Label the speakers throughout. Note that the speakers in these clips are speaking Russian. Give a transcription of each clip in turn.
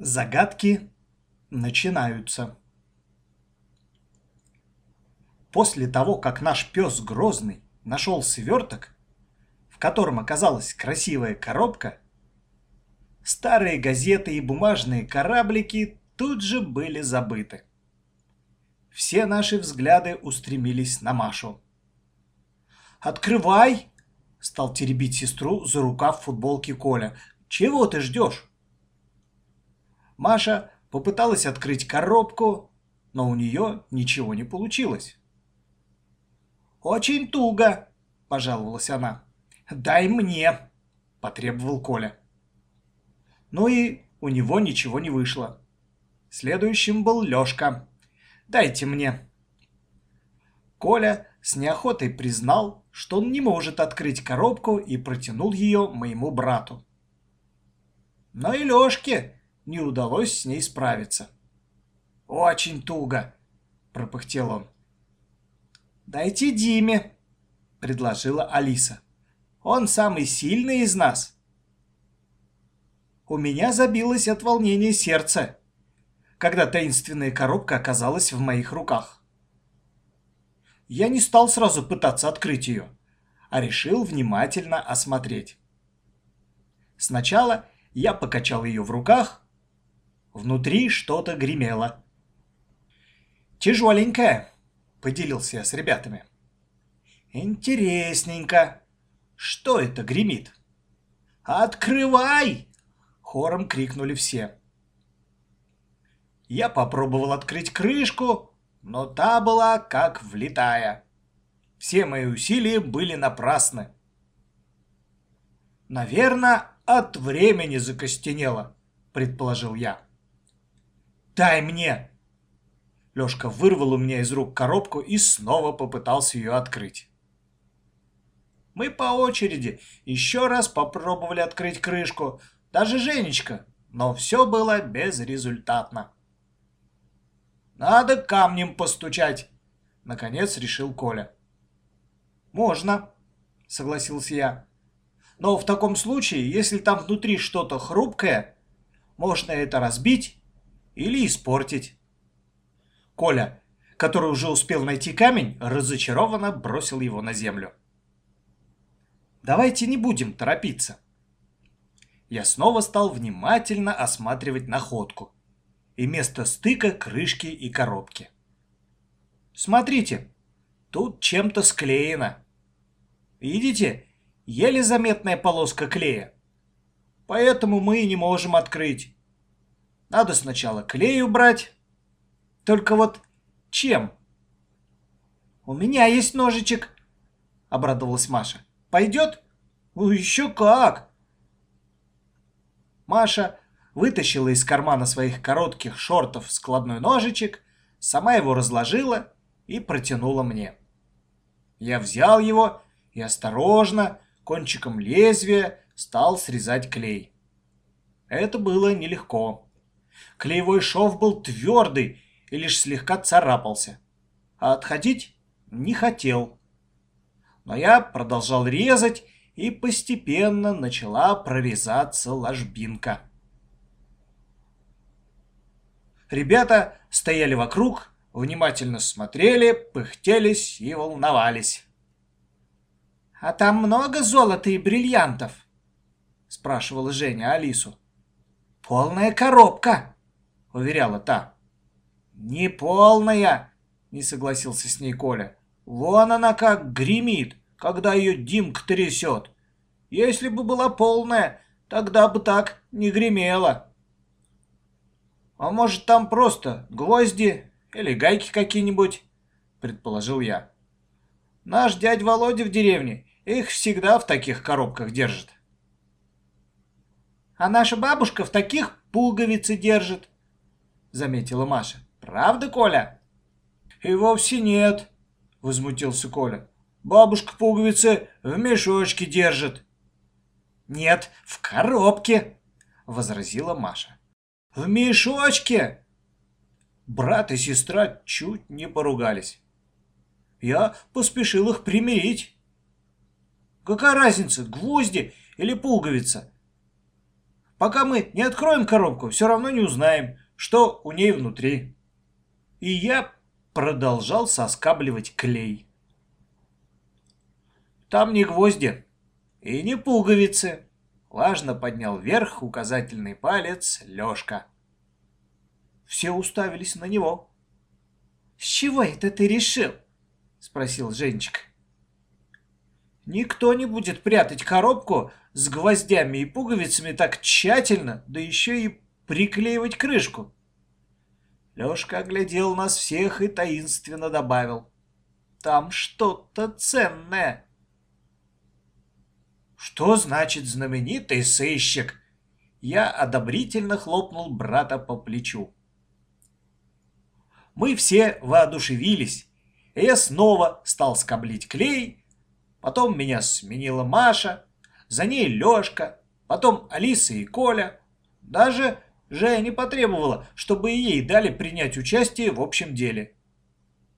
Speaker 1: Загадки начинаются. После того, как наш пес Грозный нашел сверток, в котором оказалась красивая коробка, старые газеты и бумажные кораблики тут же были забыты. Все наши взгляды устремились на Машу. «Открывай!» — стал теребить сестру за рукав футболки Коля. «Чего ты ждешь?» Маша попыталась открыть коробку, но у нее ничего не получилось. «Очень туго», — пожаловалась она. «Дай мне», — потребовал Коля. Ну и у него ничего не вышло. Следующим был Лёшка. «Дайте мне». Коля с неохотой признал, что он не может открыть коробку и протянул ее моему брату. Но и Лёшке не удалось с ней справиться. «Очень туго», — пропыхтел он. «Дайте Диме», — предложила Алиса. «Он самый сильный из нас». У меня забилось от волнения сердце, когда таинственная коробка оказалась в моих руках. Я не стал сразу пытаться открыть ее, а решил внимательно осмотреть. Сначала я покачал ее в руках, Внутри что-то гремело. «Тяжеленькое», — поделился я с ребятами. «Интересненько. Что это гремит?» «Открывай!» — хором крикнули все. Я попробовал открыть крышку, но та была как влитая. Все мои усилия были напрасны. «Наверное, от времени закостенело», — предположил я. «Дай мне!» Лёшка вырвал у меня из рук коробку и снова попытался ее открыть. Мы по очереди еще раз попробовали открыть крышку, даже Женечка, но все было безрезультатно. «Надо камнем постучать», — наконец решил Коля. «Можно», — согласился я. «Но в таком случае, если там внутри что-то хрупкое, можно это разбить или испортить. Коля, который уже успел найти камень, разочарованно бросил его на землю. Давайте не будем торопиться. Я снова стал внимательно осматривать находку и место стыка крышки и коробки. Смотрите, тут чем-то склеено. Видите, еле заметная полоска клея. Поэтому мы и не можем открыть. Надо сначала клей убрать. Только вот чем? У меня есть ножичек, обрадовалась Маша. Пойдет? Ну еще как! Маша вытащила из кармана своих коротких шортов складной ножичек, сама его разложила и протянула мне. Я взял его и осторожно, кончиком лезвия, стал срезать клей. Это было нелегко. Клеевой шов был твердый и лишь слегка царапался. А отходить не хотел. Но я продолжал резать, и постепенно начала прорезаться ложбинка. Ребята стояли вокруг, внимательно смотрели, пыхтелись и волновались. «А там много золота и бриллиантов?» — спрашивала Женя Алису. «Полная коробка!» — уверяла та. «Не полная!» — не согласился с ней Коля. «Вон она как гремит, когда ее Димка трясет. Если бы была полная, тогда бы так не гремела». «А может, там просто гвозди или гайки какие-нибудь?» — предположил я. «Наш дядь Володя в деревне их всегда в таких коробках держит». «А наша бабушка в таких пуговицы держит», — заметила Маша. «Правда, Коля?» «И вовсе нет», — возмутился Коля. «Бабушка пуговицы в мешочке держит». «Нет, в коробке», — возразила Маша. «В мешочке!» Брат и сестра чуть не поругались. Я поспешил их примирить. «Какая разница, гвозди или пуговица?» Пока мы не откроем коробку, все равно не узнаем, что у ней внутри. И я продолжал соскабливать клей. Там не гвозди и не пуговицы. Важно поднял вверх указательный палец Лёшка. Все уставились на него. «С чего это ты решил?» — спросил Женечка. «Никто не будет прятать коробку с гвоздями и пуговицами так тщательно, да еще и приклеивать крышку». Лёшка оглядел нас всех и таинственно добавил. «Там что-то ценное». «Что значит знаменитый сыщик?» Я одобрительно хлопнул брата по плечу. Мы все воодушевились, и я снова стал скоблить клей. Потом меня сменила Маша, за ней Лёшка, потом Алиса и Коля. Даже Женя потребовала, чтобы ей дали принять участие в общем деле.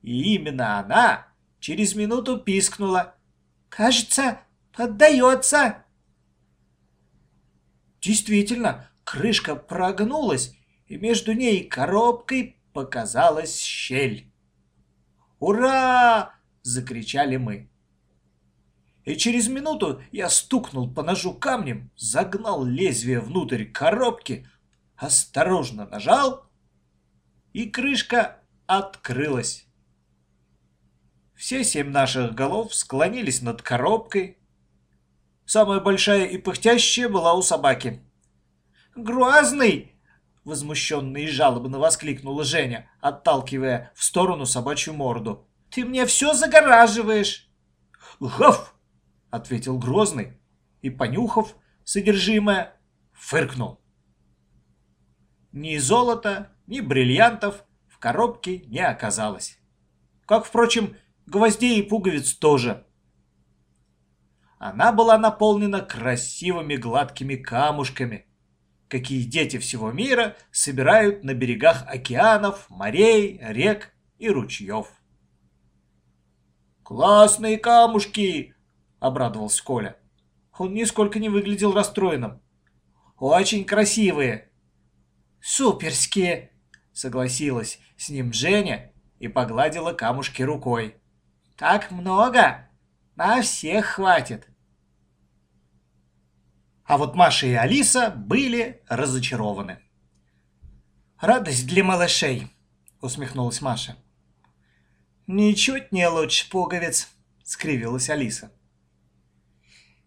Speaker 1: И именно она через минуту пискнула. «Кажется, поддается!» Действительно, крышка прогнулась, и между ней и коробкой показалась щель. «Ура!» — закричали мы. И через минуту я стукнул по ножу камнем, загнал лезвие внутрь коробки, осторожно нажал, и крышка открылась. Все семь наших голов склонились над коробкой. Самая большая и пыхтящая была у собаки. «Грозный!» Возмущенно и жалобно воскликнула Женя, отталкивая в сторону собачью морду. «Ты мне все загораживаешь!» «Гав!» — ответил Грозный и, понюхав содержимое, фыркнул. Ни золота, ни бриллиантов в коробке не оказалось. Как, впрочем, гвоздей и пуговиц тоже. Она была наполнена красивыми гладкими камушками — какие дети всего мира собирают на берегах океанов, морей, рек и ручьев. «Классные камушки!» — обрадовался Коля. Он нисколько не выглядел расстроенным. «Очень красивые!» «Суперские!» — согласилась с ним Женя и погладила камушки рукой. «Так много! На всех хватит!» А вот Маша и Алиса были разочарованы. «Радость для малышей», — усмехнулась Маша. «Ничуть не лучше пуговиц», — скривилась Алиса.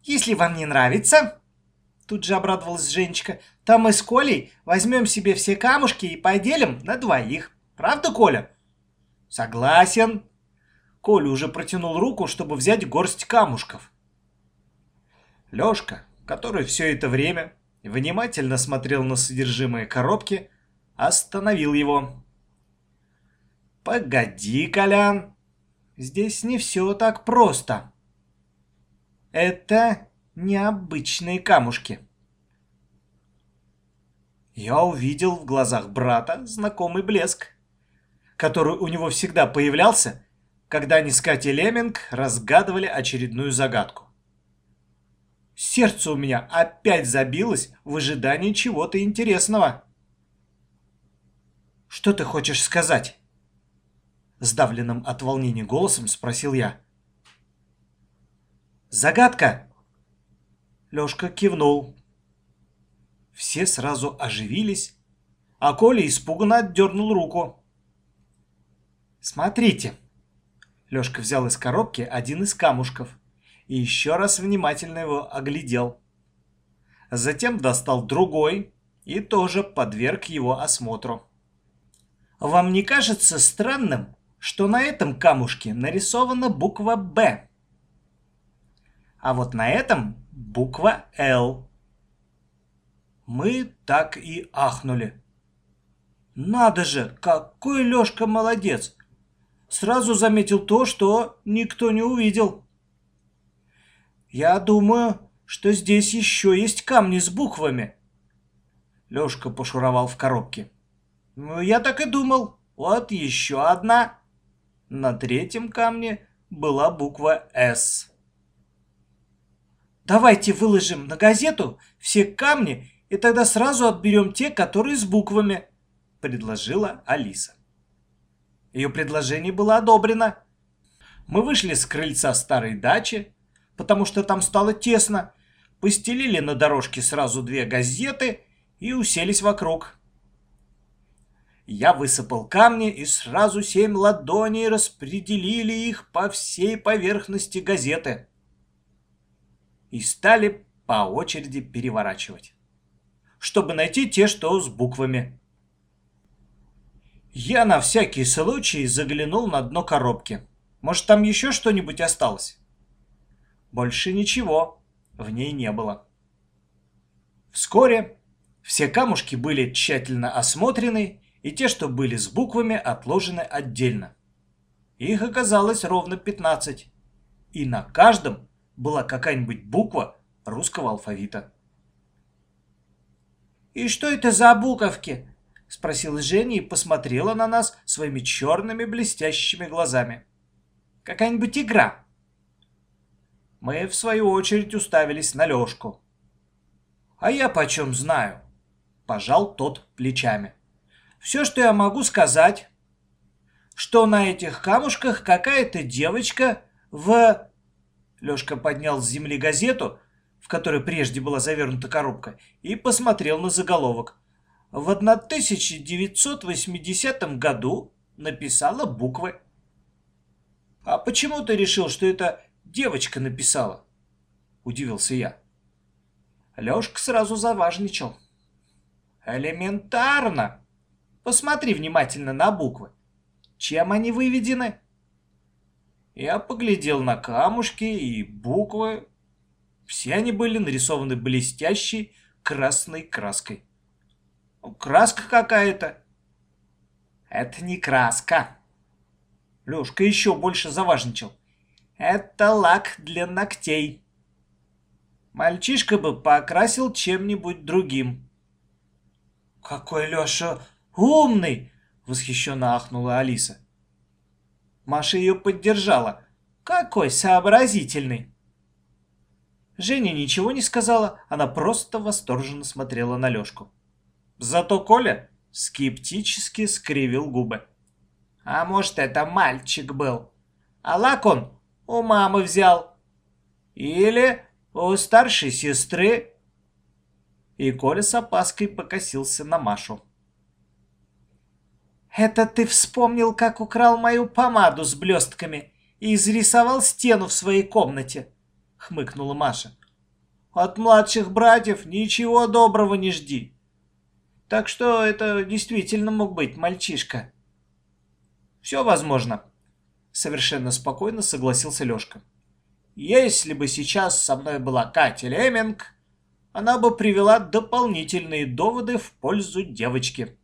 Speaker 1: «Если вам не нравится», — тут же обрадовалась Женечка, «то мы с Колей возьмем себе все камушки и поделим на двоих. Правда, Коля?» «Согласен». Коля уже протянул руку, чтобы взять горсть камушков. Лёшка, который все это время внимательно смотрел на содержимое коробки, остановил его. «Погоди, Колян, здесь не все так просто. Это необычные камушки». Я увидел в глазах брата знакомый блеск, который у него всегда появлялся, когда они с Катей Леминг разгадывали очередную загадку. Сердце у меня опять забилось в ожидании чего-то интересного. «Что ты хочешь сказать?» Сдавленным от волнения голосом спросил я. «Загадка!» Лёшка кивнул. Все сразу оживились, а Коля испуганно отдернул руку. «Смотрите!» Лёшка взял из коробки один из камушков – и еще раз внимательно его оглядел. Затем достал другой и тоже подверг его осмотру. Вам не кажется странным, что на этом камушке нарисована буква «Б», а вот на этом буква «Л»? Мы так и ахнули. Надо же, какой Лёшка молодец! Сразу заметил то, что никто не увидел. «Я думаю, что здесь еще есть камни с буквами». Лёшка пошуровал в коробке. «Ну, я так и думал. Вот еще одна». На третьем камне была буква «С». «Давайте выложим на газету все камни и тогда сразу отберем те, которые с буквами», — предложила Алиса. Ее предложение было одобрено. Мы вышли с крыльца старой дачи, потому что там стало тесно, постелили на дорожке сразу две газеты и уселись вокруг. Я высыпал камни, и сразу семь ладоней распределили их по всей поверхности газеты. И стали по очереди переворачивать, чтобы найти те, что с буквами. Я на всякий случай заглянул на дно коробки. Может, там еще что-нибудь осталось? Больше ничего в ней не было. Вскоре все камушки были тщательно осмотрены, и те, что были с буквами, отложены отдельно. Их оказалось ровно 15, и на каждом была какая-нибудь буква русского алфавита. «И что это за буковки?» — спросила Женя и посмотрела на нас своими черными блестящими глазами. «Какая-нибудь игра?» Мы, в свою очередь, уставились на Лешку. «А я почем знаю?» — пожал тот плечами. «Все, что я могу сказать, что на этих камушках какая-то девочка в...» Лешка поднял с земли газету, в которой прежде была завернута коробка, и посмотрел на заголовок в 1980 году написала буквы. «А почему ты решил, что это девочка написала?» – удивился я. Лёшка сразу заважничал. «Элементарно! Посмотри внимательно на буквы. Чем они выведены?» Я поглядел на камушки и буквы. Все они были нарисованы блестящей красной краской. Краска какая-то. Это не краска. Лёшка еще больше заважничал. Это лак для ногтей. Мальчишка бы покрасил чем-нибудь другим. Какой Лёша умный! Восхищенно ахнула Алиса. Маша ее поддержала. Какой сообразительный! Женя ничего не сказала, она просто восторженно смотрела на Лёшку. Зато Коля скептически скривил губы. А может, это мальчик был? А лак он у мамы взял. Или у старшей сестры. И Коля с опаской покосился на Машу. «Это ты вспомнил, как украл мою помаду с блестками и изрисовал стену в своей комнате?» — хмыкнула Маша. «От младших братьев ничего доброго не жди. Так что это действительно мог быть мальчишка. Все возможно. Совершенно спокойно согласился Лешка. Если бы сейчас со мной была Катя Леминг, она бы привела дополнительные доводы в пользу девочки.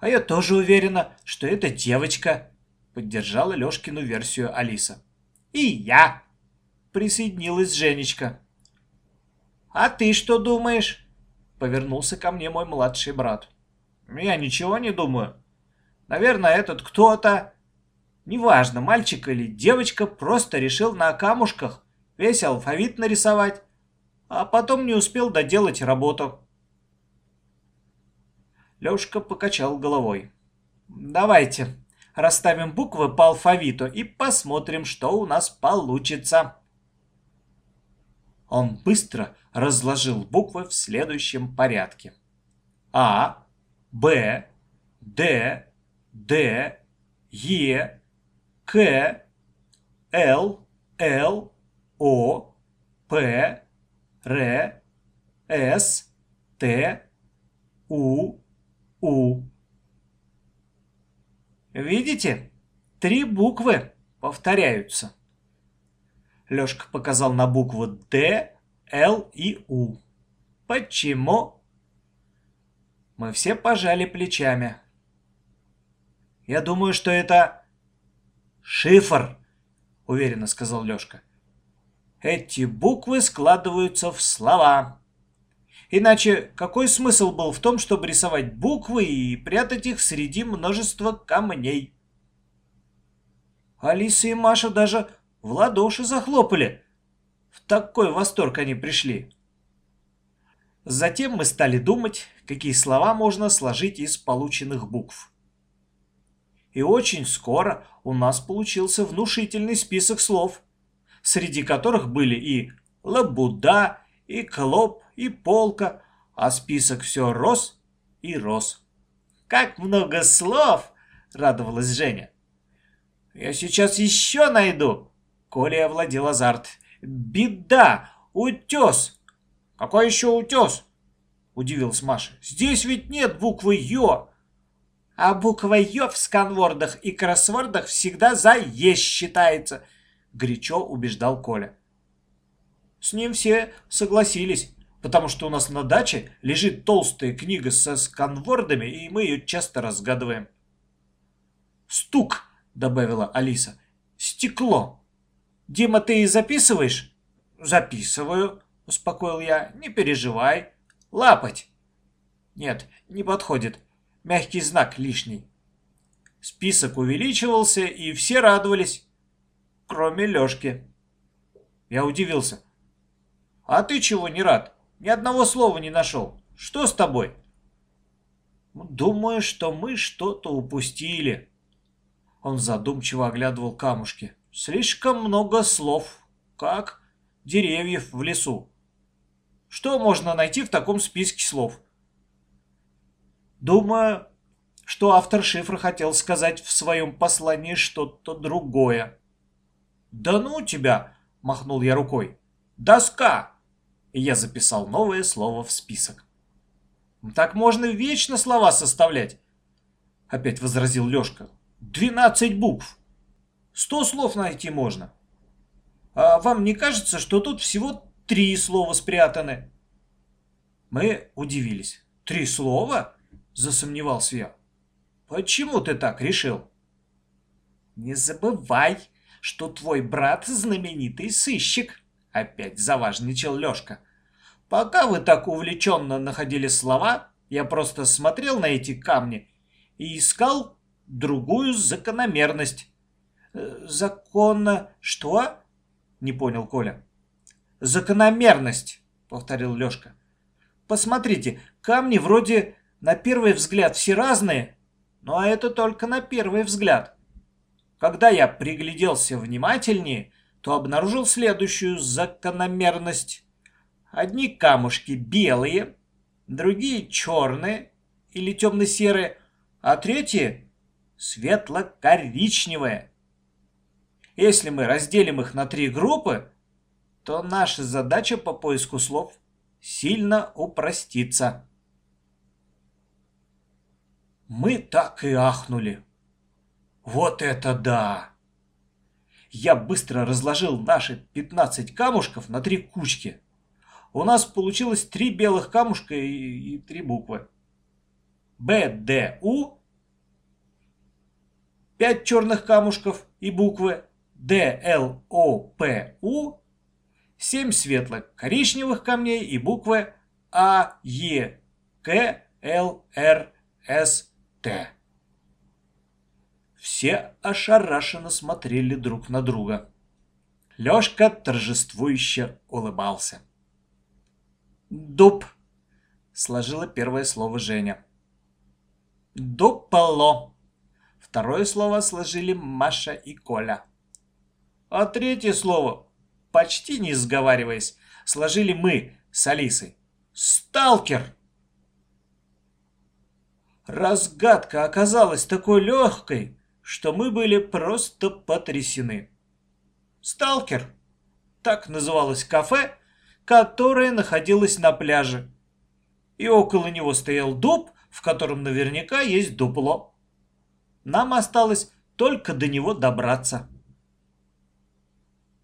Speaker 1: А я тоже уверена, что это девочка, поддержала Лешкину версию Алиса. И я, присоединилась Женечка. А ты что думаешь? Повернулся ко мне мой младший брат. Я ничего не думаю. Наверное, этот кто-то, неважно, мальчик или девочка, просто решил на камушках весь алфавит нарисовать, а потом не успел доделать работу. Лёшка покачал головой. «Давайте расставим буквы по алфавиту и посмотрим, что у нас получится». Он быстро разложил буквы в следующем порядке. А, Б, Д, Д, Е, К, Л, Л, О, П, Р, С, Т, У, У. Видите? Три буквы повторяются. Лёшка показал на букву «Д», «Л» и «У». «Почему?» Мы все пожали плечами. «Я думаю, что это шифр», — уверенно сказал Лёшка. «Эти буквы складываются в слова. Иначе какой смысл был в том, чтобы рисовать буквы и прятать их среди множества камней?» Алиса и Маша даже в ладоши захлопали. В такой восторг они пришли. Затем мы стали думать, какие слова можно сложить из полученных букв. И очень скоро у нас получился внушительный список слов, среди которых были и лабуда, и клоп, и полка, а список все рос и рос. «Как много слов!» — радовалась Женя. «Я сейчас еще найду!» Коля овладел азарт. «Беда! Утес!» «Какой еще утес?» — удивилась Маша. «Здесь ведь нет буквы «ё». «А буква «ё» в сканвордах и кроссвордах всегда за «е» считается», — горячо убеждал Коля. С ним все согласились, потому что у нас на даче лежит толстая книга со сканвордами, и мы ее часто разгадываем. «Стук», — добавила Алиса. «Стекло». «Дима, ты записываешь?» «Записываю», — успокоил я. «Не переживай. Лапать». «Нет, не подходит. Мягкий знак лишний». Список увеличивался, и все радовались, кроме Лёшки. Я удивился. «А ты чего не рад? Ни одного слова не нашел. Что с тобой?» «Думаю, что мы что-то упустили». Он задумчиво оглядывал камушки. «Слишком много слов, как деревьев в лесу. Что можно найти в таком списке слов?» «Думаю, что автор шифра хотел сказать в своем послании что-то другое». «Да ну тебя!» — махнул я рукой. «Доска!» И я записал новое слово в список. «Так можно вечно слова составлять», — опять возразил Лёшка. «Двенадцать букв. Сто слов найти можно. А вам не кажется, что тут всего три слова спрятаны?» Мы удивились. «Три слова?» — засомневался я. «Почему ты так решил?» «Не забывай, что твой брат знаменитый сыщик», Опять заважничал Лёшка. Пока вы так увлеченно находили слова, я просто смотрел на эти камни и искал другую закономерность. «Э, Законно... Что? Не понял Коля. Закономерность, повторил Лёшка. Посмотрите, камни вроде на первый взгляд все разные, а это только на первый взгляд. Когда я пригляделся внимательнее, то обнаружил следующую закономерность. Одни камушки белые, другие черные или темно-серые, а третьи светло-коричневые. Если мы разделим их на три группы, то наша задача по поиску слов сильно упростится. Мы так и ахнули. Вот это да! Я быстро разложил наши 15 камушков на три кучки. У нас получилось три белых камушка и, и три буквы. Б, Д, У. Пять черных камушков и буквы. Д, Л, О, П, У. Семь светлых коричневых камней и буквы А, Е, К, Л, Р, С, Т. Все ошарашенно смотрели друг на друга. Лёшка торжествующе улыбался. «Дуб», — сложила первое слово Женя. «Дуполо». Второе слово сложили Маша и Коля. А третье слово, почти не сговариваясь, сложили мы с Алисой. «Сталкер». Разгадка оказалась такой легкой, что мы были просто потрясены. «Сталкер» — так называлось кафе, которое находилось на пляже. И около него стоял дуб, в котором наверняка есть дупло. Нам осталось только до него добраться.